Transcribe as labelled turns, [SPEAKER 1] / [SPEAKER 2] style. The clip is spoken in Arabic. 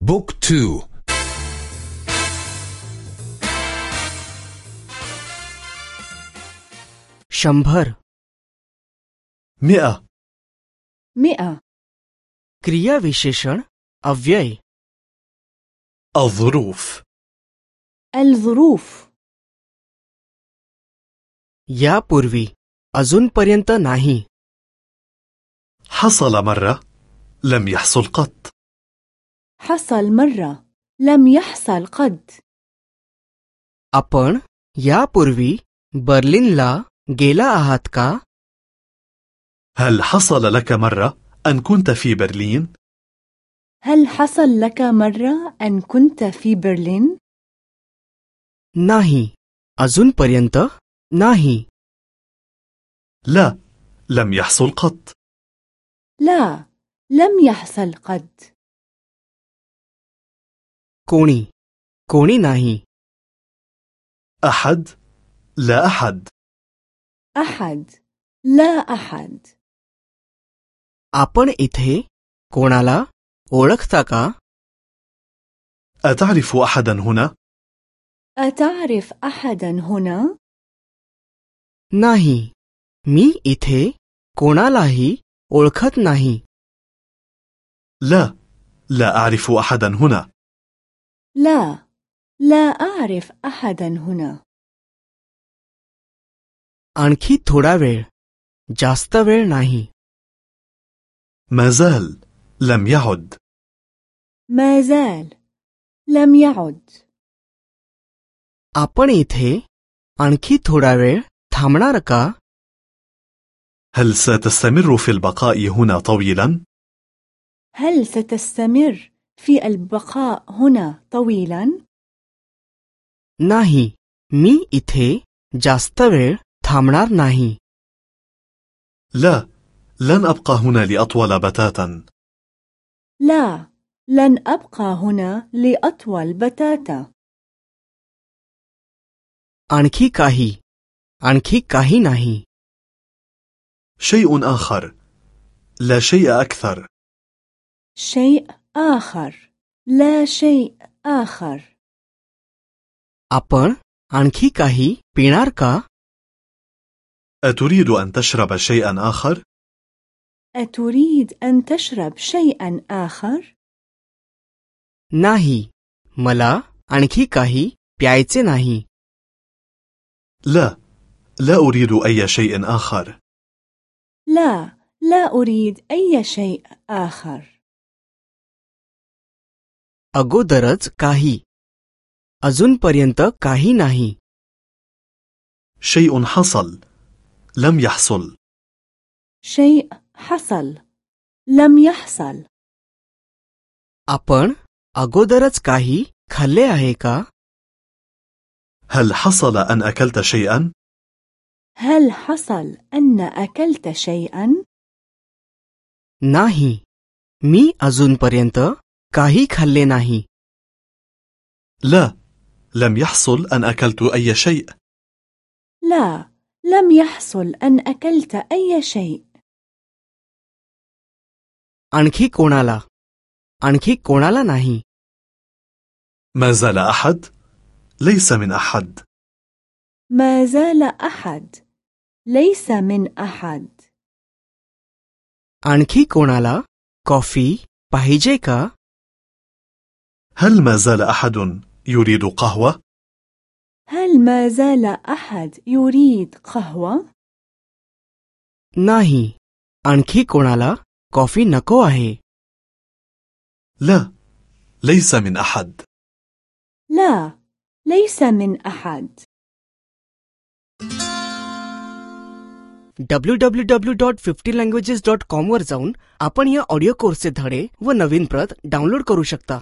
[SPEAKER 1] بوك تو
[SPEAKER 2] शंभर
[SPEAKER 3] مئة
[SPEAKER 4] مئة
[SPEAKER 2] क्रिया विशेषण अव्यय
[SPEAKER 3] الظروف
[SPEAKER 4] الظروف
[SPEAKER 2] यापूर्वी अजूनपर्यंत नाही
[SPEAKER 3] حصل مرة لم يحصل قط
[SPEAKER 4] حصل مرة لم يحصل قد
[SPEAKER 2] आपण यापूर्वी बर्लिनला गेला आहात का
[SPEAKER 3] هل حصل لك مرة أن كنت في برلين؟
[SPEAKER 4] هل حصل لك مرة أن كنت في برلين؟
[SPEAKER 2] नाही अजूनपर्यंत नाही
[SPEAKER 3] لا لم يحصل قط
[SPEAKER 4] لا لم يحصل قد
[SPEAKER 2] कोणी कोणी नाही
[SPEAKER 3] أحد لا أحد
[SPEAKER 4] أحد لا أحد
[SPEAKER 2] आपण इथे कोणाला ओळखता का
[SPEAKER 3] أتعرف أحدا هنا؟
[SPEAKER 4] أتعرف أحدا هنا؟
[SPEAKER 2] नाही मी इथे कोणालाही ओळखत नाही
[SPEAKER 3] لا لا أعرف أحدا هنا
[SPEAKER 4] لا لا أعرف أحدا هنا
[SPEAKER 2] आणखी थोडा वेळ जास्त वेळ नाही
[SPEAKER 3] ما زال لم يعد
[SPEAKER 4] ما زال لم يعد
[SPEAKER 2] आपण इथे आणखी थोडा वेळ थांबणार का
[SPEAKER 3] هل ستستمر في البقاء هنا طويلا؟
[SPEAKER 4] هل ستستمر في البقاء هنا طويلا؟
[SPEAKER 2] नाही मी इथे जास्त वेळ थांबणार नाही
[SPEAKER 3] لا لن أبقى هنا لأطول بتاتا
[SPEAKER 4] لا لن أبقى هنا لأطول بتاتا
[SPEAKER 2] आणखी काही आणखी काही नाही
[SPEAKER 3] شيء آخر لا شيء أكثر
[SPEAKER 4] شيء آخر لا شيء آخر
[SPEAKER 2] आपण आणखी काही पिणार का
[SPEAKER 3] أتريد أن تشرب شيئا آخر؟
[SPEAKER 4] أتريد أن تشرب شيئا آخر؟
[SPEAKER 2] नाही मला आणखी काही प्यायचे नाही
[SPEAKER 3] لا لا أريد أي شيء آخر
[SPEAKER 4] لا لا أريد أي شيء آخر
[SPEAKER 2] अगोदरच काही अजूनपर्यंत काही नाही
[SPEAKER 3] شيء حصل لم يحصل
[SPEAKER 4] شيء حصل لم يحصل
[SPEAKER 2] आपण अगोदरच काही खाल्ले आहे का
[SPEAKER 3] هل حصل أن أكلت شيئا؟
[SPEAKER 4] هل حصل أن أكلت شيئا؟
[SPEAKER 2] नाही मी अजूनपर्यंत काही खाल्ले नाही
[SPEAKER 3] لا لم يحصل أن أكلت أي شيء
[SPEAKER 4] لا لم يحصل أن أكلت أي شيء
[SPEAKER 2] आणखी कोणाला आणखी कोणाला नाही
[SPEAKER 3] ما زال أحد؟ ليس من أحد
[SPEAKER 4] ما زال أحد ليس من أحد
[SPEAKER 2] आणखी कोणाला कॉफी पाहिजे का
[SPEAKER 3] هل ما زال أحد يريد قهوة؟
[SPEAKER 4] هل ما زال أحد يريد قهوة؟
[SPEAKER 2] नाही आणखी कोणाला कॉफी नको आहे
[SPEAKER 3] لا ليس من أحد
[SPEAKER 4] لا ليس من أحد
[SPEAKER 2] W W W dot fifty languages dot com वर जाऊन आपण या ऑडिओ कोर्सचे धडे व नवीन प्रत डाउनलोड करू शकता